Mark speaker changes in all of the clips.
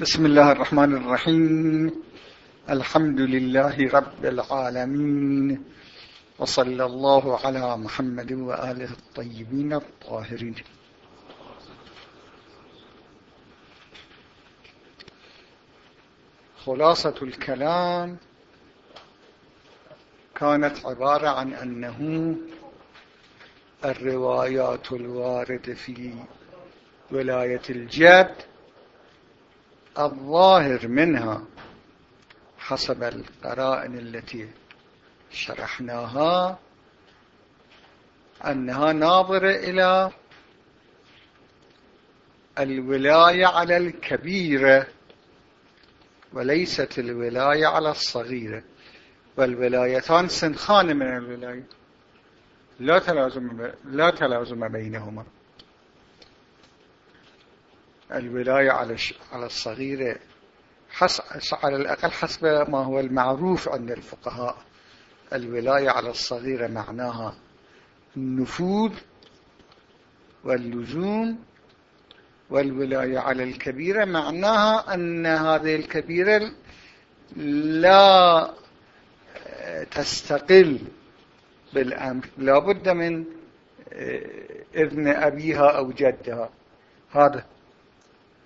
Speaker 1: بسم الله الرحمن الرحيم. الحمد لله رب العالمين. وصلى الله على محمد وآله الطيبين الطاهرين. خلاصة الكلام كانت عبارة عن أنه الروايات الواردة في ولاية الجد الظاهر منها حسب القرائن التي شرحناها أنها ناظرة إلى الولاية على الكبيرة وليست الولاية على الصغيرة. والولايتان سنخان من الولاية. لا تلازم, لا تلازم بينهما. الولاية على على الصغيرة على الأقل حسب ما هو المعروف عند الفقهاء الولاية على الصغيرة معناها النفوذ واللزوم والولاية على الكبيرة معناها أن هذه الكبيرة لا تستقل بالأمر لا بد من إذن أبيها أو جدها. هذا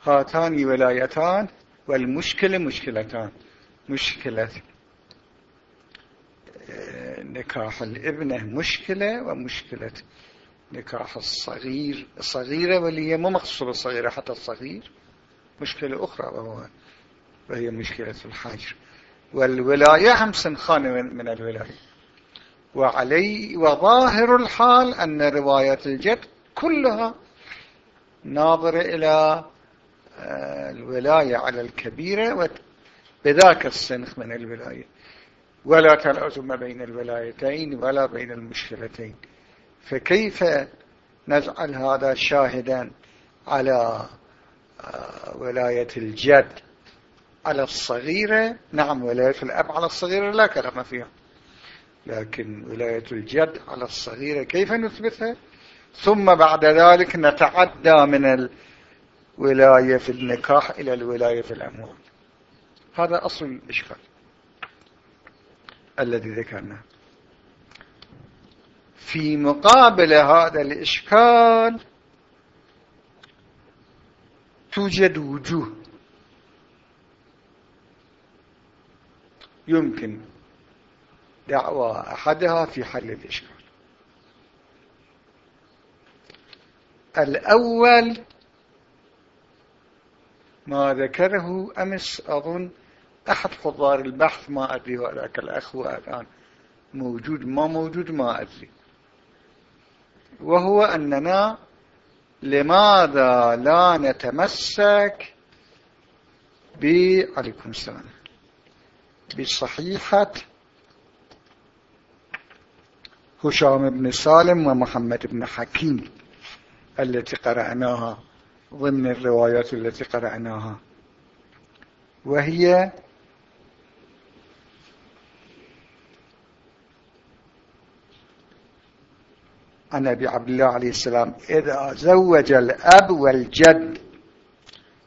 Speaker 1: هاتان ولايتان والمشكلة مشكلتان. مشكلة نكاح الابنة مشكلة ومشكلة نكاح الصغير. الصغيرة واللي مو مقصود الصغيرة حتى الصغير. مشكلة أخرى وهو وهي مشكلة الحجر والولاية هم سنخان من الولاية. وعلي وظاهر الحال أن رواية الجد كلها ناظرة إلى الولاية على الكبيرة بذاك السنخ من الولاية. ولا تلازم بين الولايتين ولا بين المشكلتين. فكيف نجعل هذا شاهدا على آه، ولاية الجد؟ على الصغيرة؟ نعم ولاية الأب على الصغيرة لا كلام فيها. لكن ولاية الجد على الصغيرة كيف نثبتها؟ ثم بعد ذلك نتعدى من الولاية في النكاح إلى الولاية في الأموال. هذا أصل الإشكال الذي ذكرناه. في مقابل هذا الإشكال توجد وجوه يمكن دعوى أحدها في حل الإشكال. الأول ما ذكره أمس أظن أحد حضار البحث ما أدري وذاك الأخ الآن موجود ما موجود ما أدري. وهو أننا لماذا لا نتمسك عليكم السلام؟ بصحيحة هشام بن سالم ومحمد بن حكيم التي قرأناها ضمن الروايات التي قرأناها. وهي عن أبي عبد الله عليه السلام إذا زوج الأب والجد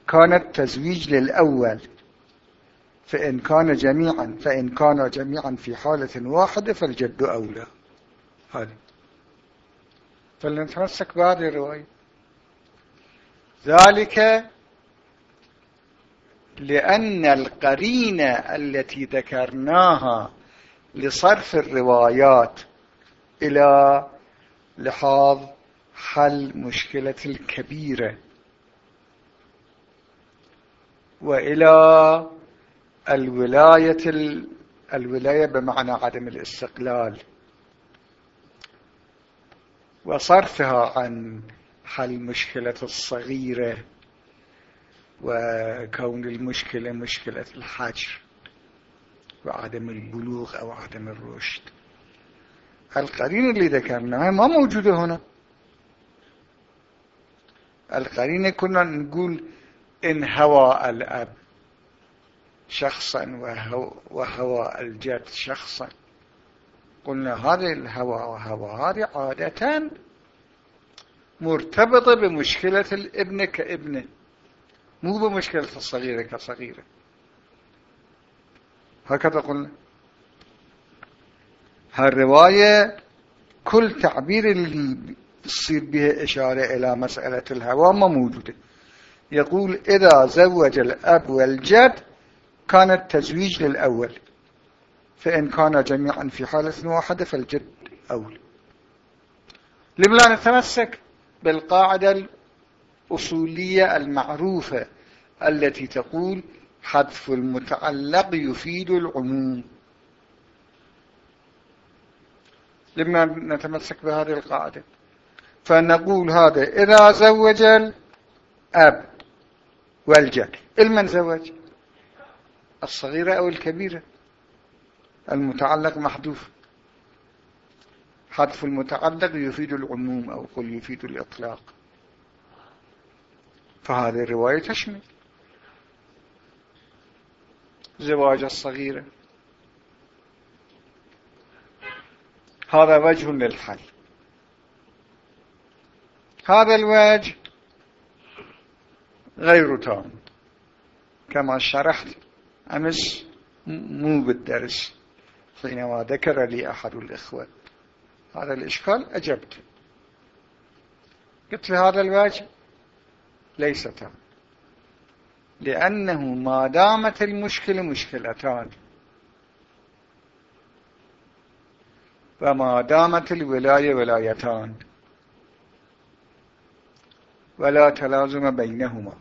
Speaker 1: كان التزويج للأول فإن كان جميعا فإن كان جميعا في حالة واحدة فالجد أولى. هذا فلنتمسك بهذه الرواية. ذلك لأن القرينة التي ذكرناها لصرف الروايات إلى لحاظ حل مشكلة الكبيرة وإلى الولاية الولاية بمعنى عدم الاستقلال وصرفها عن حل مشكلة الصغيرة وكون المشكلة مشكلة الحجر وعدم البلوغ أو عدم الرشد. القرينة اللي ذكرناها ما موجودة هنا. القرينة كنا نقول إن هوى الأب شخصا وهو, وهوى الجد شخصا. قلنا هذه الهوى وهوى هذه عادة مرتبطة بمشكلة الابن كابنه. مو بمشكلة الصغيرة كصغيرة. هكذا قلنا. هالرواية كل تعبير اللي يصير به إشارة إلى مسألة الهوى ما موجودة. يقول إذا زوج الأب والجد كان التزويج للأول فإن كان جميعا في حالة واحدة فالجد أول. لم لا نتمسك بالقاعدة الأصولية المعروفة التي تقول حذف المتعلق يفيد العموم. لما نتمسك بهذه القاعدة فنقول هذا إذا زوج الأب والجد المن زوج؟ الصغيرة أو الكبيرة؟ المتعلق محذوف. حذف المتعلق يفيد العموم أو قل يفيد الإطلاق. فهذه الرواية تشمل زواج الصغيرة هذا وجه للحل. هذا الوجه غير تام. كما شرحت أمس مو بالدرس حينما ذكر لي أحد الإخوة. هذا الإشكال أجبت. قلت هذا الوجه ليس تام. لأنه ما دامت المشكلة مشكلتان. وما دامت الولاية ولايتان. ولا تلازم بينهما.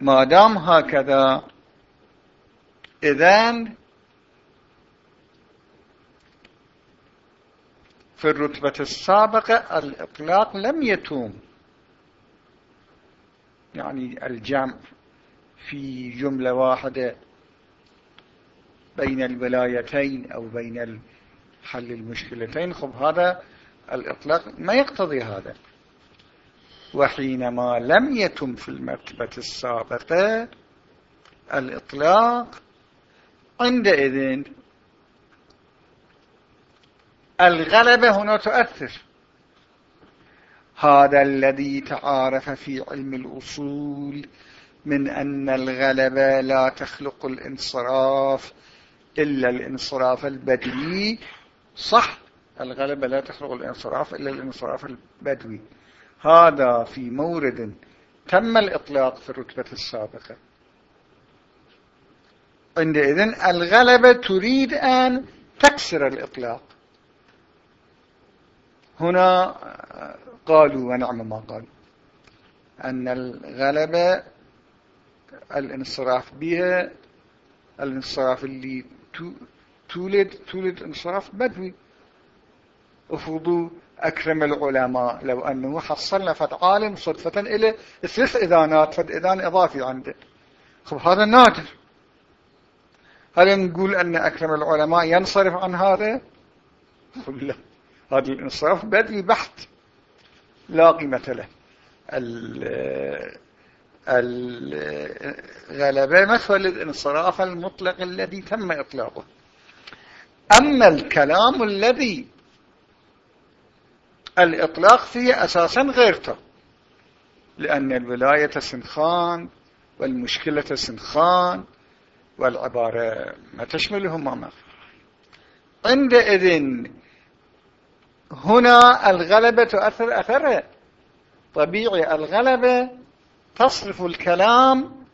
Speaker 1: ما دام هكذا إذن في الرتبة السابقة الإطلاق لم يتوم يعني الجمع في جملة واحدة بين الولايتين أو بين حل المشكلتين خب هذا الإطلاق ما يقتضي هذا. وحينما لم يتم في المرتبة السابقة الإطلاق عندئذ الغلبة هنا تؤثر. هذا الذي تعارف في علم الأصول من أن الغلبة لا تخلق الانصراف إلا الانصراف البدوي. صح الغلبة لا تخلق الانصراف إلا الانصراف البدوي. هذا في مورد تم الإطلاق في الرتبة السابقة. عندئذ الغلبة تريد أن تكسر الإطلاق. هنا قالوا ونعم ما قالوا أن الغلبة الانصراف بها الانصراف اللي تولد تولد انصراف بدوي. افرضوا أكرم العلماء لو أنه حصلنا فد عالم صدفة إلى ثلاث إذانات فد إذان إضافي عنده. خب هذا نادر. هل نقول أن أكرم العلماء ينصرف عن هذا؟ لا. هذا الانصراف بدوي بحت لا قيمة له. الغلبة مثل الانصراف المطلق الذي تم إطلاقه. أما الكلام الذي الإطلاق فيه أساسا غير تام لأن الولاية سنخان والمشكلة سنخان والعبارة ما تشملهما عندئذ هنا الغلبة تؤثر أثرها طبيعي. الغلبة تصرف الكلام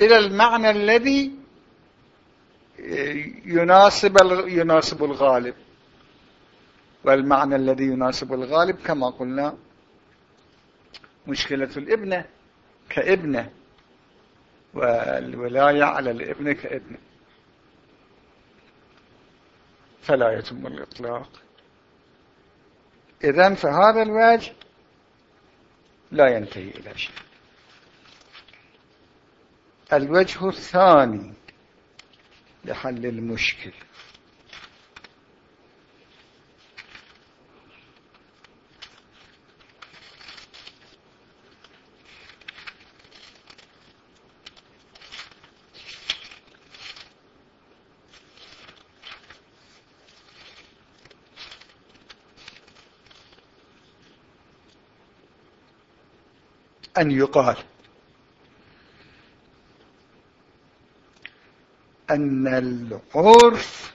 Speaker 1: إلى المعنى الذي يناسب يناسب الغالب. والمعنى الذي يناسب الغالب كما قلنا مشكلة الابنة كابنة. والولاية على الابنة كابنة فلا يتم الإطلاق. إذن فهذا الوجه لا ينتهي إلى شيء. الوجه الثاني لحل المشكل. أن يقال أن العرف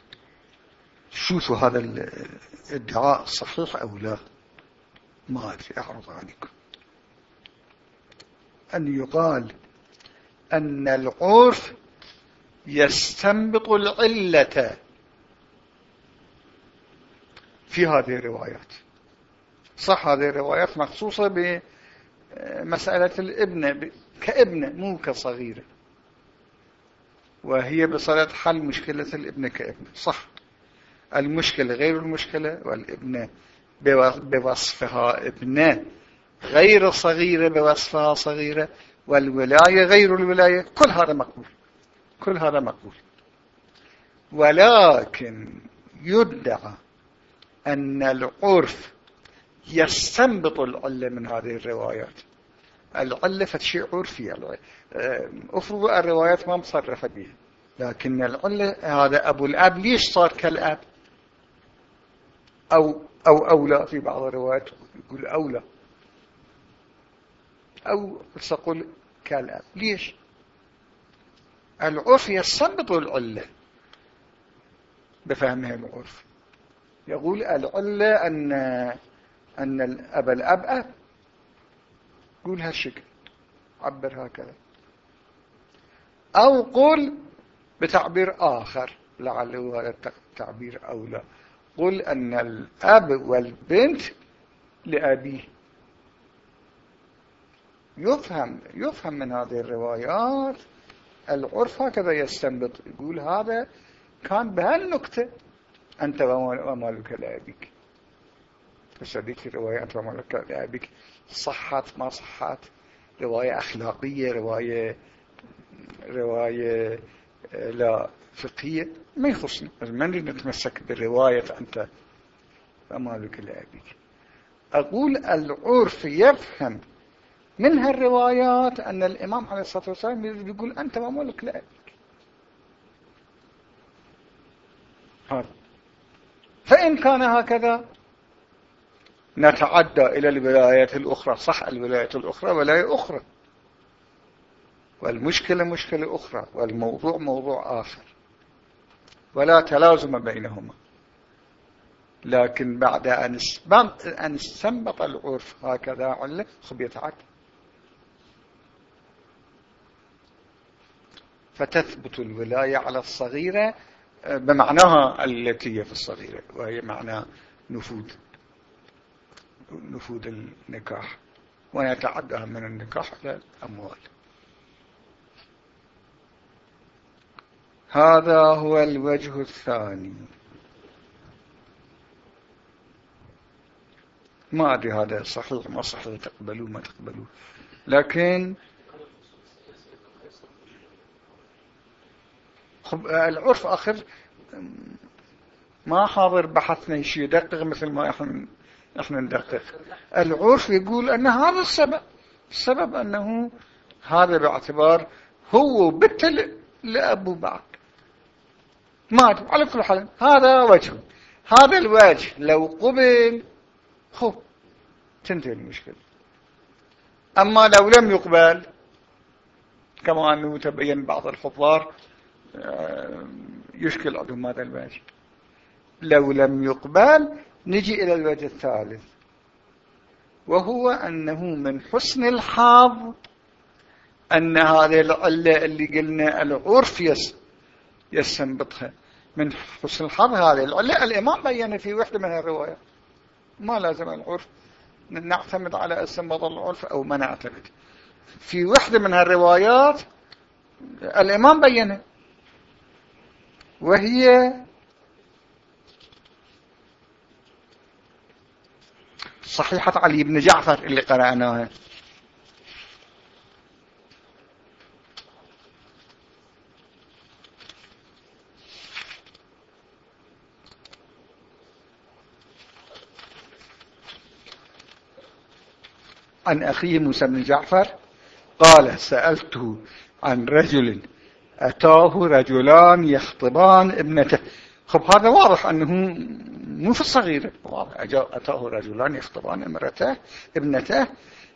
Speaker 1: شوفوا هذا الادعاء صحيح أو لا؟ ما أدري أعرض عليكم أن يقال أن العرف يستنبط العلة في هذه الروايات. صح هذه الروايات مخصوصة بمسألة الابنة كابنة مو كصغيرة وهي بصلة حل مشكلة الابنة كابنة صح. المشكلة غير المشكلة والابنة بوصفها ابنة غير صغيرة بوصفها صغيرة والولاية غير الولاية كل هذا مقبول. كل هذا مقبول. ولكن يدعى أن العرف يستنبط العلة من هذه الروايات. العلة فشيء عرفي أفرض الروايات ما مصرفة به لكن العلة هذا أبو الأب ليش صار كالأب؟ أو, أو أولى في بعض الروايات. يقول أولى. أو سأقول كالأب. ليش؟ العرف يستنبط العلة بفهمها العرف. يقول العلة أن أن الأب الأب أب. قول هالشكل. عبر هكذا. أو قل بتعبير آخر لعله هذا التعبير أولى. قل أن الأب والبنت لأبيه. يفهم يفهم من هذه الروايات. العرف هكذا يستنبط. يقول هذا كان بهالنكتة. أنت ومالك لأبيك. تصديق الروايات ومالك لأبيك. صحت ما صحت؟ رواية أخلاقية رواية رواية لا فقهية. ما يخصني ما نريد نتمسك بالرواية أنت ومالك لأبيك أقول العرف يفهم من هالروايات أن الإمام عليه الصلاة والسلام يقول أنت ومالك لأبيك هذا. فإن كان هكذا نتعدى إلى الولايات الأخرى صح الولايات الأخرى ولاية أخرى. والمشكلة مشكلة أخرى والموضوع موضوع آخر. ولا تلازم بينهما. لكن بعد أن استنبط العرف هكذا علة خب يتعدى. فتثبت الولاية على الصغيرة بمعناها التي هي في الصغيرة وهي معنى نفوذ. نفوذ النكاح. ويتعدى من النكاح إلى الأموال. هذا هو الوجه الثاني. ما أدري هذا صحيح ما صحيح تقبلوا ما تقبلوا. لكن العرف آخر ما حاضر بحثنا شيء يدقق مثل ما إحنا إحنا ندقق. العرف يقول أن هذا السبب السبب أنه هذا باعتبار هو بتل لأبو بعد. ما على كل حال هذا وجه. هذا الوجه لو قبل خب تنتهي المشكلة. أما لو لم يقبل كما أنه تبين بعض الحضار آه، يشكل عندهم هذا الوجه. لو لم يقبل نجي إلى الوجه الثالث. وهو أنه من حسن الحظ أن هذه العلة اللي قلنا العرف يستنبطها من حسن الحظ هذه العلة الإمام بيّن في وحدة من الرواية. ما لازم العرف. نعتمد على استنباط العرف أو ما نعتمد. في وحدة من الروايات الإمام بيّنه. وهي صحيحة علي بن جعفر اللي قرأناها عن أخيه موسى بن جعفر قال سألته عن رجل أتاه رجلان يخطبان ابنته. خب هذا واضح أنه مو في الصغيرة أتاه رجلان يخطبان امرته ابنته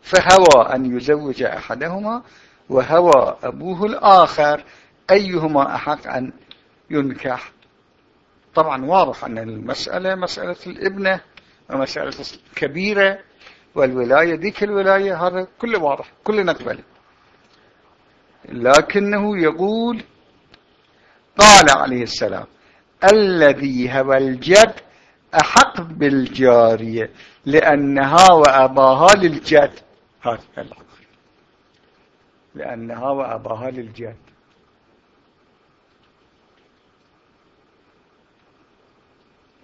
Speaker 1: فهوى أن يزوج أحدهما وهوى أبوه الآخر. أيهما أحق أن ينكح؟ طبعا واضح أن المسألة مسألة الابنة ومسألة كبيرة والولاية ذيك الولاية هذا كله واضح كله نقبله لكنه يقول قال عليه السلام الذي هو الجد أحق بالجارية لأنها وأباها للجد. هذا الأمر لأنها وأباها للجد.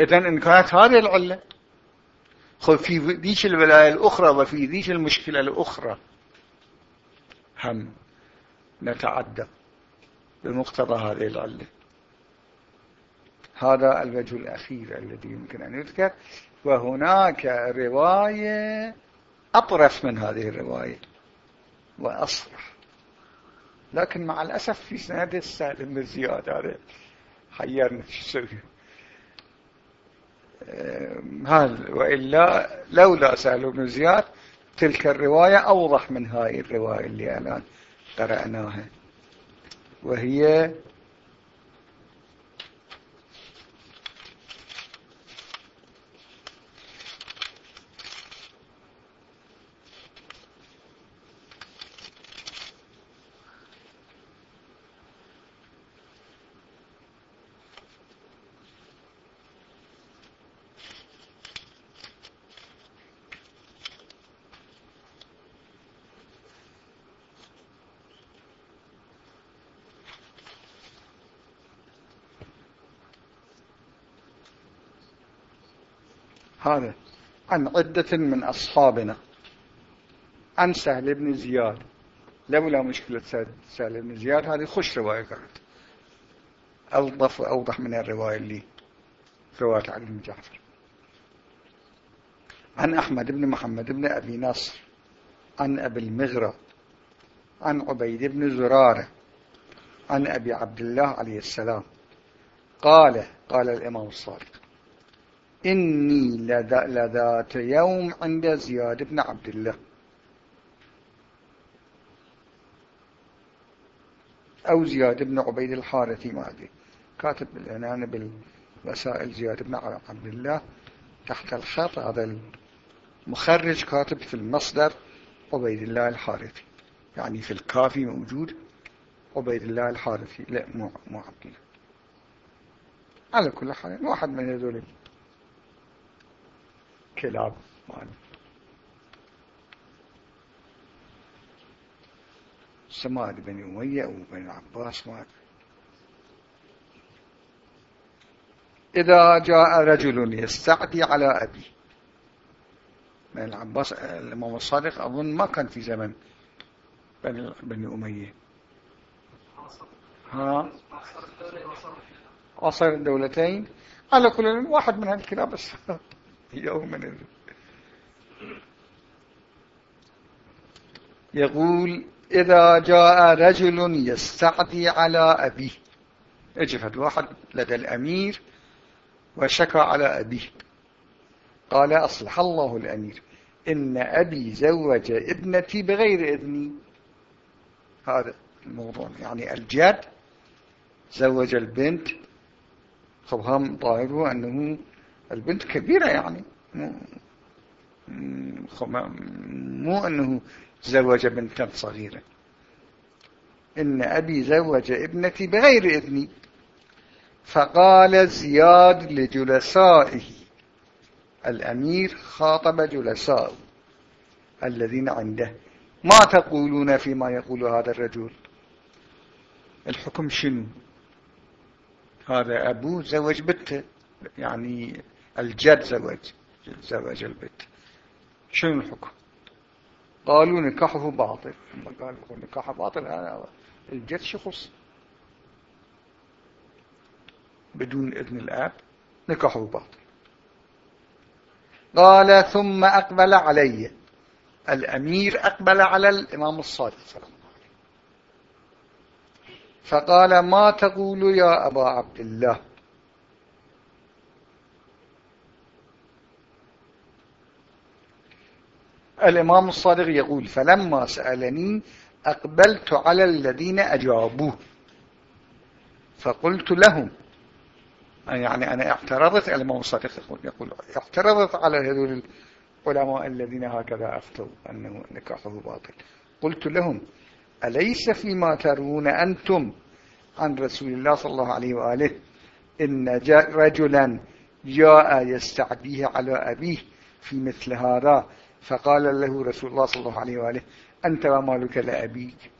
Speaker 1: إذن إن كانت هذه العلة في ذيك الولاية الأخرى وفي ذيك المشكلة الأخرى هم نتعدى بمقتضى هذه العلة. هذا الوجه الأخير الذي يمكن أن يذكر. وهناك رواية أطرف من هذه الرواية وأصرح. لكن مع الأسف في سنة السالم بن زياد هذا حيرنا شو هذا وإلا لولا سهل بن زياد تلك الرواية أوضح من هاي الرواية اللي الآن قرأناها وهي هذا عن عدة من أصحابنا. عن سهل بن زياد. لولا مشكلة سهل بن زياد هذه خش رواية كانت. أوضح وأوضح من الرواية اللي رواية علي بن جعفر. عن أحمد بن محمد بن أبي نصر. عن أبي المغرى عن عبيد بن زرارة. عن أبي عبد الله عليه السلام. قال قال الإمام الصادق. إني لذات يوم عند زياد بن عبد الله. أو زياد بن عبيد الحارثي ما أدري. كاتب بالعنان بالوسائل زياد بن عبد الله تحت الخط. هذا المخرج كاتب في المصدر عبيد الله الحارثي. يعني في الكافي موجود عبيد الله الحارثي. لا مو مو عبد الله. على كل حال واحد من هذول كلاب. مال سماد بن أمية أو بن عباس مال إذا جاء رجل يستعدي على أبي. من العباس الإمام الصادق أظن ما كان في زمن بني أمية. ها؟ عصر الدولتين على كل واحد من هالكلاب بس. يوما يقول إذا جاء رجل يستعدي على أبيه. اجفت واحد لدى الأمير وشكى على أبيه. قال أصلح الله الأمير. إن أبي زوج ابنتي بغير إذني هذا الموضوع يعني الجد زوج البنت. خب هم ظاهره أنه البنت كبيرة يعني. مو أنه زوج بنتا صغيرة. إن أبي زوج ابنتي بغير إذني. فقال زياد لجلسائه. الأمير خاطب جلسائه الذين عنده. ما تقولون فيما يقول هذا الرجل؟ الحكم شنو؟ هذا أبوه زوج بنته. يعني الجد زوج. زوج البنت شنو الحكم؟ قالوا نكاحه باطل. قالوا نكاحه باطل هذا الجد شخص بدون إذن الآب نكاحه باطل. قال ثم أقبل علي. الأمير أقبل على الإمام الصادق صلى الله عليه فقال ما تقول يا أبا عبد الله؟ الإمام الصادق يقول فلما سألني أقبلت على الذين أجابوه. فقلت لهم يعني أنا اعترضت الإمام الصادق يقول اعترضت على هذول العلماء الذين هكذا أفتوا أنه نكاحه باطل. قلت لهم أليس فيما ترون أنتم عن رسول الله صلى الله عليه وآله؟ إن رجلا جاء يستعديه على أبيه في مثل هذا فقال له رسول الله صلى الله عليه وآله أنت ومالك لأبيك.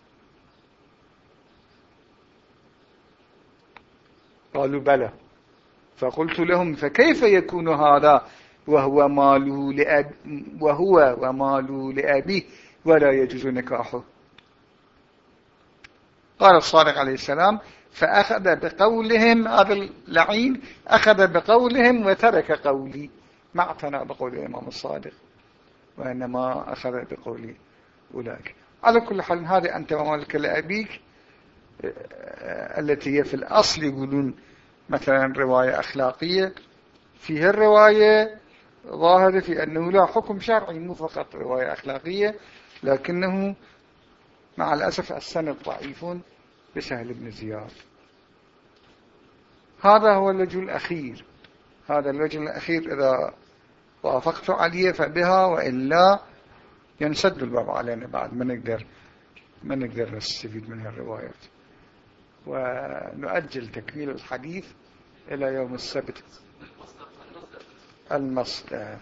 Speaker 1: قالوا بلى. فقلت لهم فكيف يكون هذا؟ وهو ماله لأب وهو وماله لأبيه ولا يجوز نكاحه. قال الصادق عليه السلام فأخذ بقولهم هذا اللعين أخذ بقولهم وترك قولي. ما اعتنى بقول الإمام الصادق. وإنما أخذ بقول أولئك. على كل حال هذه أنت ومالك لأبيك التي هي في الأصل يقولون مثلا رواية أخلاقية. فيها الرواية ظاهرة في أنه لا حكم شرعي مو فقط رواية أخلاقية لكنه مع الأسف السند ضعيف بسهل بن زياد. هذا هو الوجه الأخير. هذا الوجه الأخير إذا وافقت عليه فبها وإلا ينسد الباب علينا بعد. ما نقدر ما نقدر نستفيد من الروايات. ونؤجل تكميل الحديث إلى يوم السبت. المصدر.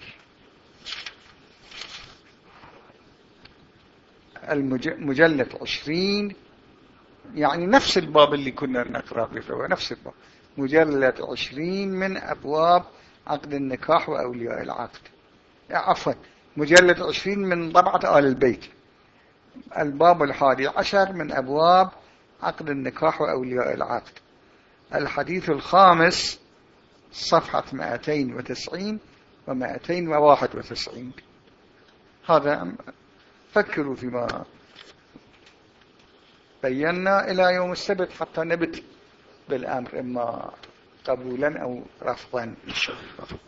Speaker 1: المجلد عشرين. يعني نفس الباب اللي كنا نقرأ فيه نفس الباب. مجلد عشرين من أبواب عقد النكاح وأولياء العقد. عفوا مجلد عشرين من طبعة آل البيت. الباب الحادي عشر من أبواب عقد النكاح وأولياء العقد. الحديث الخامس صفحة 290 و 291 هذا فكروا فيما بينا إلى يوم السبت حتى نبت بالأمر إما قبولا أو رفضا إن شاء الله.